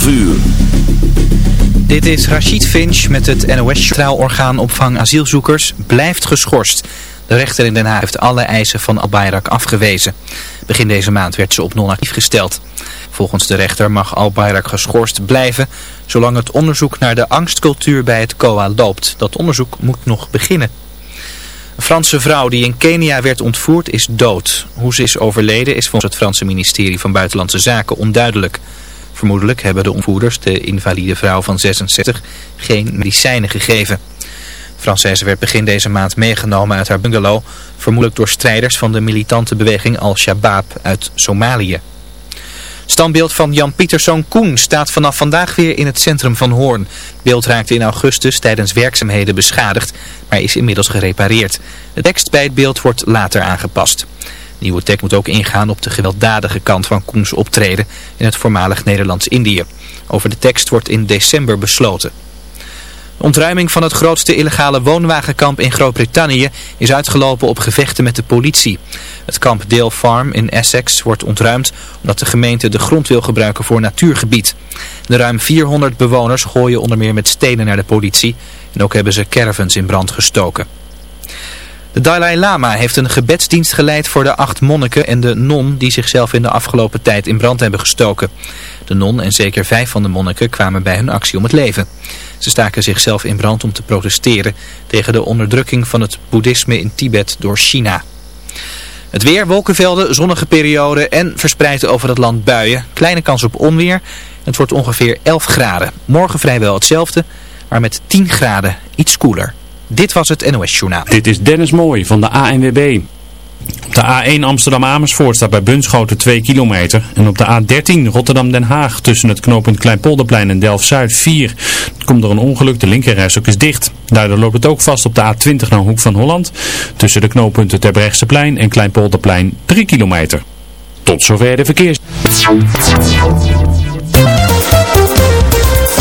12 uur. Dit is Rachid Finch met het NOS. Centraal orgaan opvang asielzoekers blijft geschorst. De rechter in Den Haag heeft alle eisen van Al-Bayrak afgewezen. Begin deze maand werd ze op non-actief gesteld. Volgens de rechter mag Al-Bayrak geschorst blijven... zolang het onderzoek naar de angstcultuur bij het COA loopt. Dat onderzoek moet nog beginnen. Een Franse vrouw die in Kenia werd ontvoerd is dood. Hoe ze is overleden is volgens het Franse ministerie van Buitenlandse Zaken onduidelijk... Vermoedelijk hebben de ontvoerders de invalide vrouw van 66 geen medicijnen gegeven. Française werd begin deze maand meegenomen uit haar bungalow, vermoedelijk door strijders van de militante beweging Al-Shabaab uit Somalië. Standbeeld van Jan Pieterszoon Koen staat vanaf vandaag weer in het centrum van Hoorn. Beeld raakte in augustus tijdens werkzaamheden beschadigd, maar is inmiddels gerepareerd. De tekst bij het beeld wordt later aangepast. Nieuwe tekst moet ook ingaan op de gewelddadige kant van Koens optreden in het voormalig Nederlands-Indië. Over de tekst wordt in december besloten. De ontruiming van het grootste illegale woonwagenkamp in Groot-Brittannië is uitgelopen op gevechten met de politie. Het kamp Dale Farm in Essex wordt ontruimd omdat de gemeente de grond wil gebruiken voor natuurgebied. De ruim 400 bewoners gooien onder meer met stenen naar de politie en ook hebben ze caravans in brand gestoken. De Dalai Lama heeft een gebedsdienst geleid voor de acht monniken en de non die zichzelf in de afgelopen tijd in brand hebben gestoken. De non en zeker vijf van de monniken kwamen bij hun actie om het leven. Ze staken zichzelf in brand om te protesteren tegen de onderdrukking van het boeddhisme in Tibet door China. Het weer, wolkenvelden, zonnige perioden en verspreid over het land buien. Kleine kans op onweer. Het wordt ongeveer 11 graden. Morgen vrijwel hetzelfde, maar met 10 graden iets koeler. Dit was het NOS Journaal. Dit is Dennis Mooij van de ANWB. Op de A1 Amsterdam-Amersfoort staat bij Bunschoten 2 kilometer. En op de A13 Rotterdam-Den Haag tussen het knooppunt Kleinpolderplein en Delft-Zuid 4. Komt door een ongeluk, de linkerrijstok is dicht. Daardoor loopt het ook vast op de A20 naar Hoek van Holland. Tussen de knooppunten Terbrechtseplein en Kleinpolderplein 3 kilometer. Tot zover de verkeers.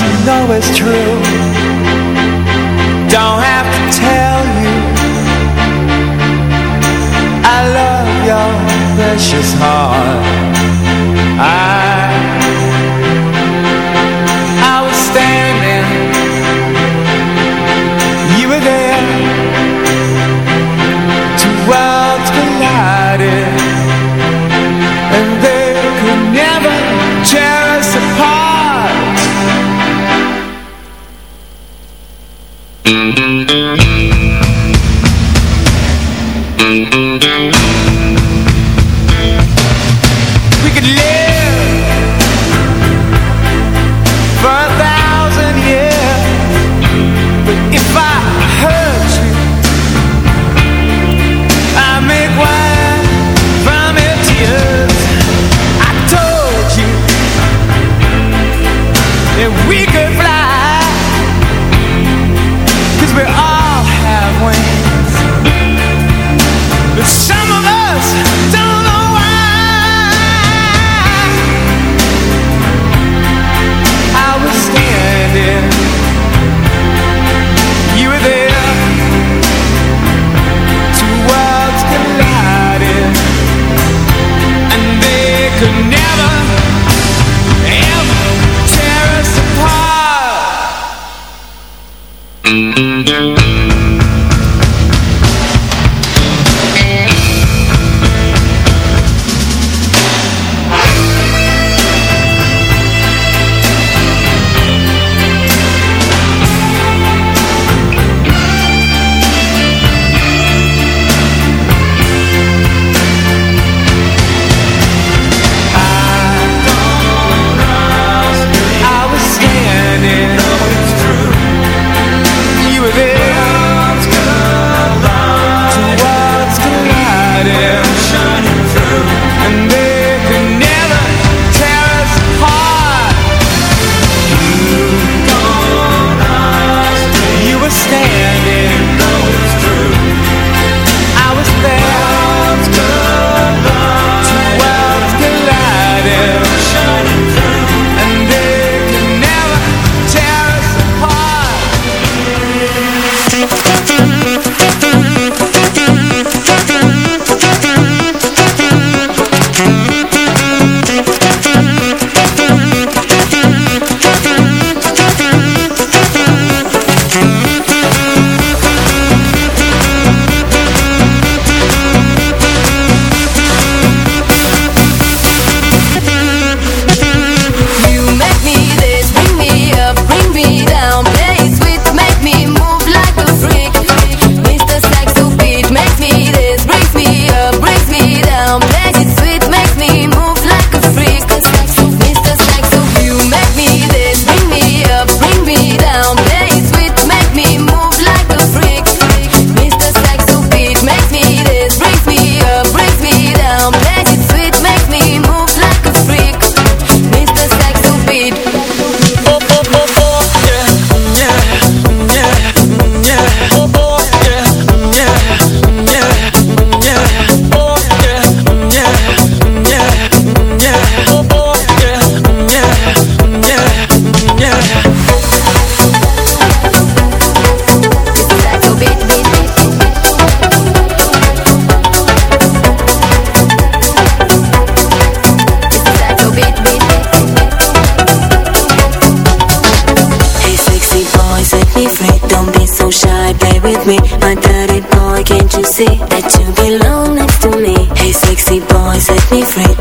You know is true. Don't have to tell you I love your precious heart. I Mm-hmm.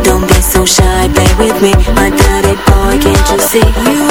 Don't be so shy, play with me My dirty boy, can't you see? You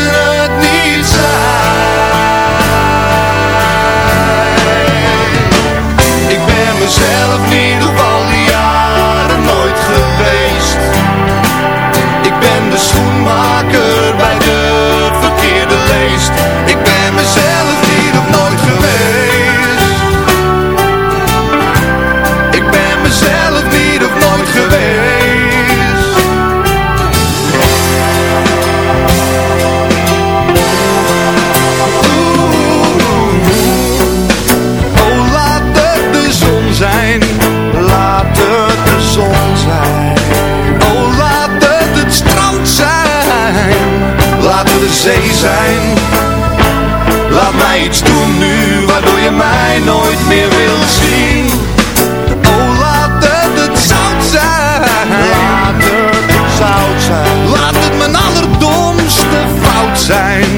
Laat het mijn allerdomste fout zijn.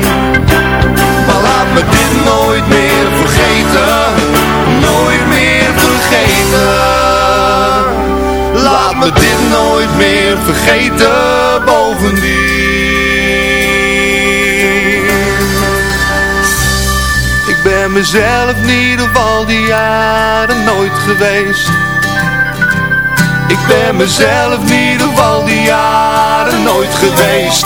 Maar laat me dit nooit meer vergeten. Nooit meer vergeten. Laat me dit nooit meer vergeten. Bovendien. Ik ben mezelf niet op al die jaren nooit geweest. Ik ben mezelf niet geval die jaren nooit geweest.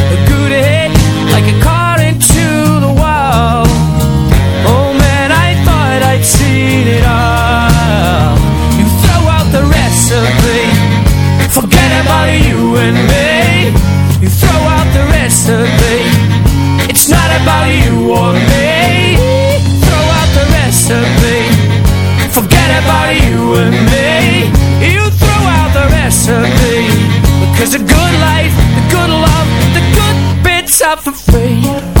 you or me. Throw out the recipe, forget about you and me. You throw out the recipe, because the good life, the good love, the good bits are for free.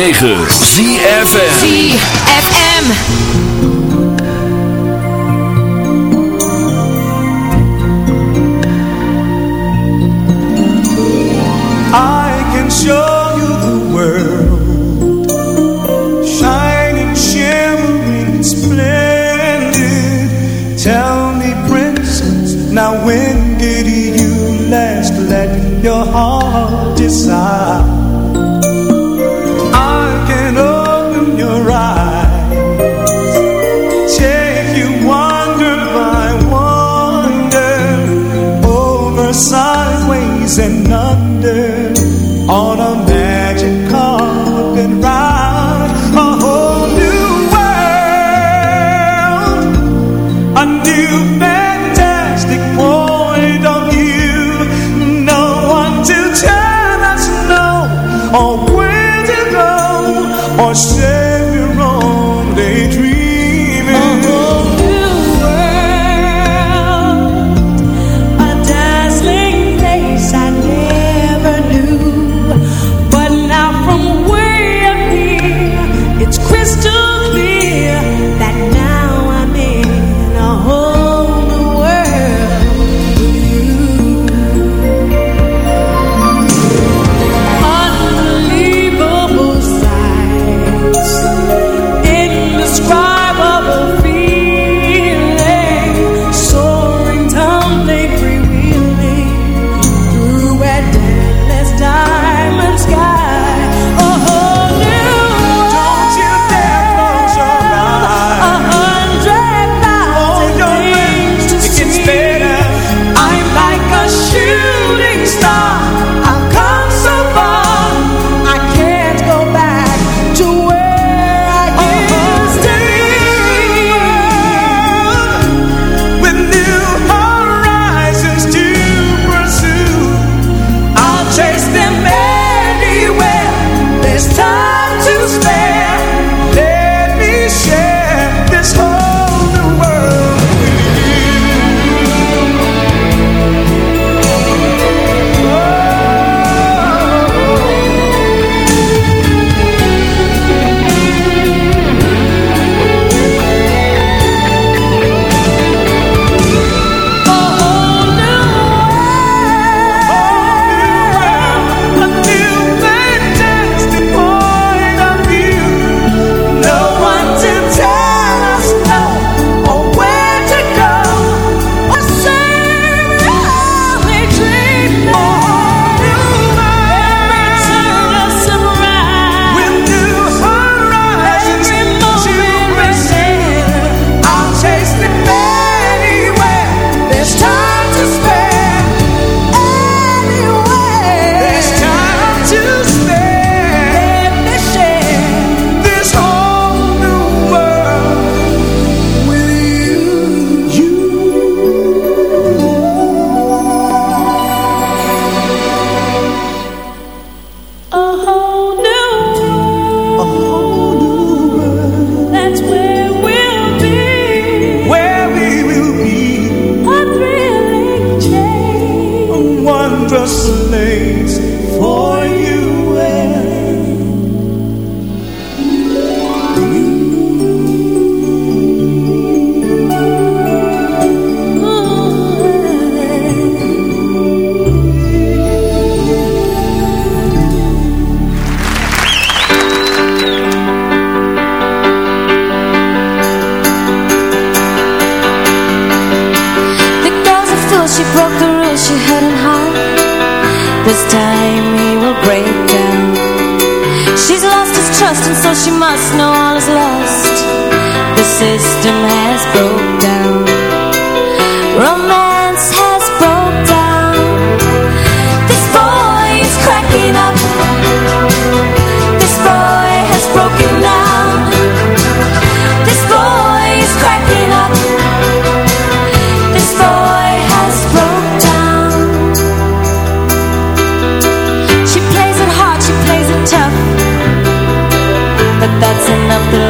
106.9 ZFM ZFM trust and so she must know all is lost. The system has broke down. Romance genap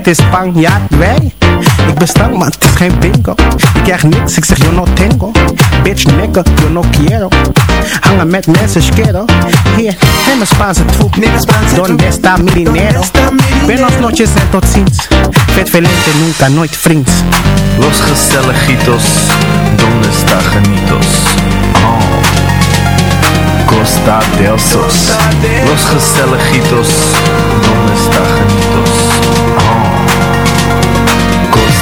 Het is Spanjaard, wij. Ik ben stank, maar het is geen bingo. Ik krijg niks, ik zeg yo no tengo. Bitch, nigga, yo no quiero. Hangen met mensen, schero. Hier, en mijn Spaanse troep. Donde está mi dinero? Buenos noches en tot ziens. Vet velente, nunca, nooit vriends. Los Gestelejitos, ¿dónde está Janitos? Oh, Costa del Sos. Los Gestelejitos, ¿dónde está Janitos?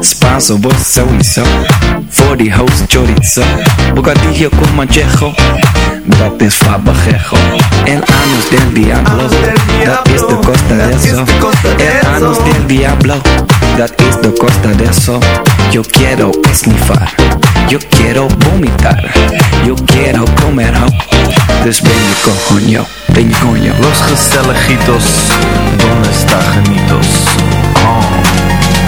Vos sowieso. voor die host chorizo. Bocadillo con manchejo, dat is fabajejo. El anus del diablo, dat is de costa de eso. El anus del diablo, dat is de costa de eso. Yo quiero esnifar, yo quiero vomitar, yo quiero comer ho. Dus ben je coño, ben je coño. Los gezelligitos, donde está genitos? Oh.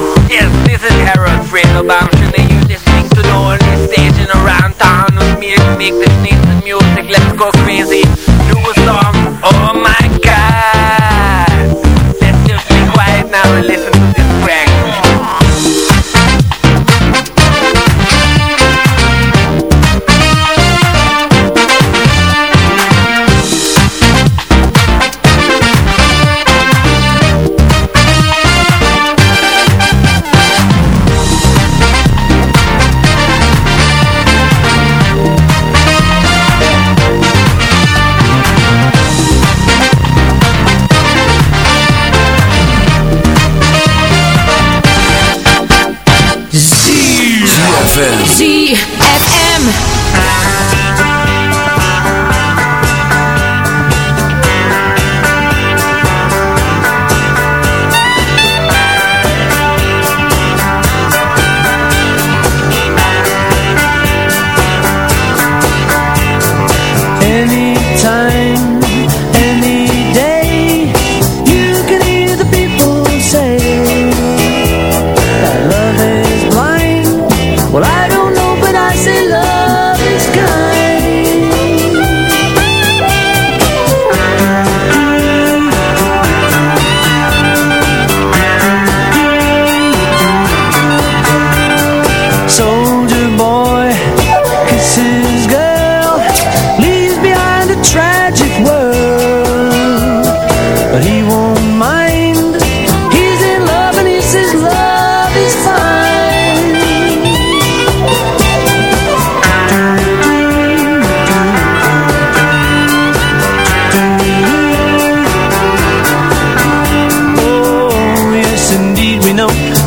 Yes, this is Harold Fredo Bamshin and you're listening to the only station around town with me to make this nice music. Let's go crazy. Do a song. Oh my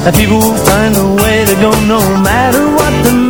that people will find a way to go no matter what the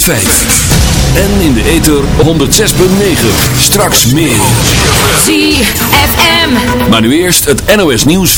En in de ether 106.9. Straks meer. ZFM. Maar nu eerst het NOS nieuws.